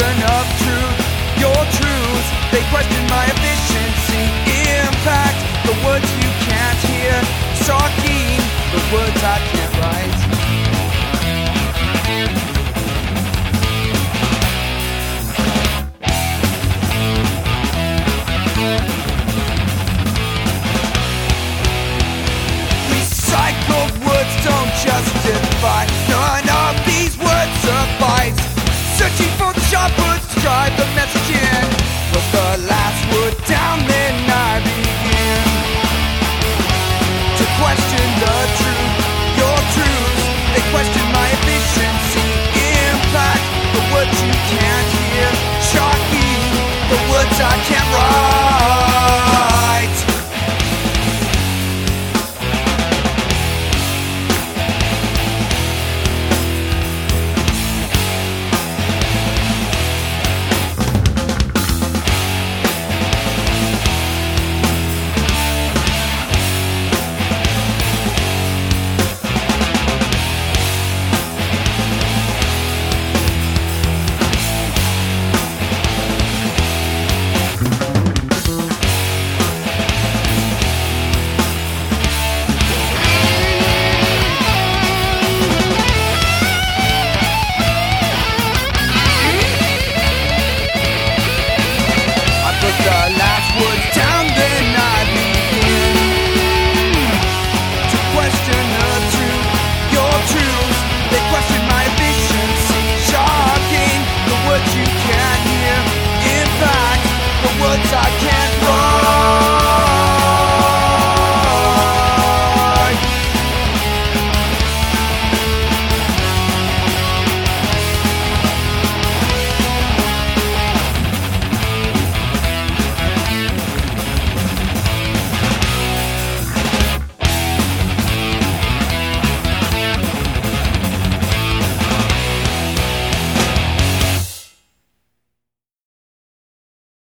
question of truth, your truths. They question my efficiency, impact, the words you can't hear, talking, the words I can't.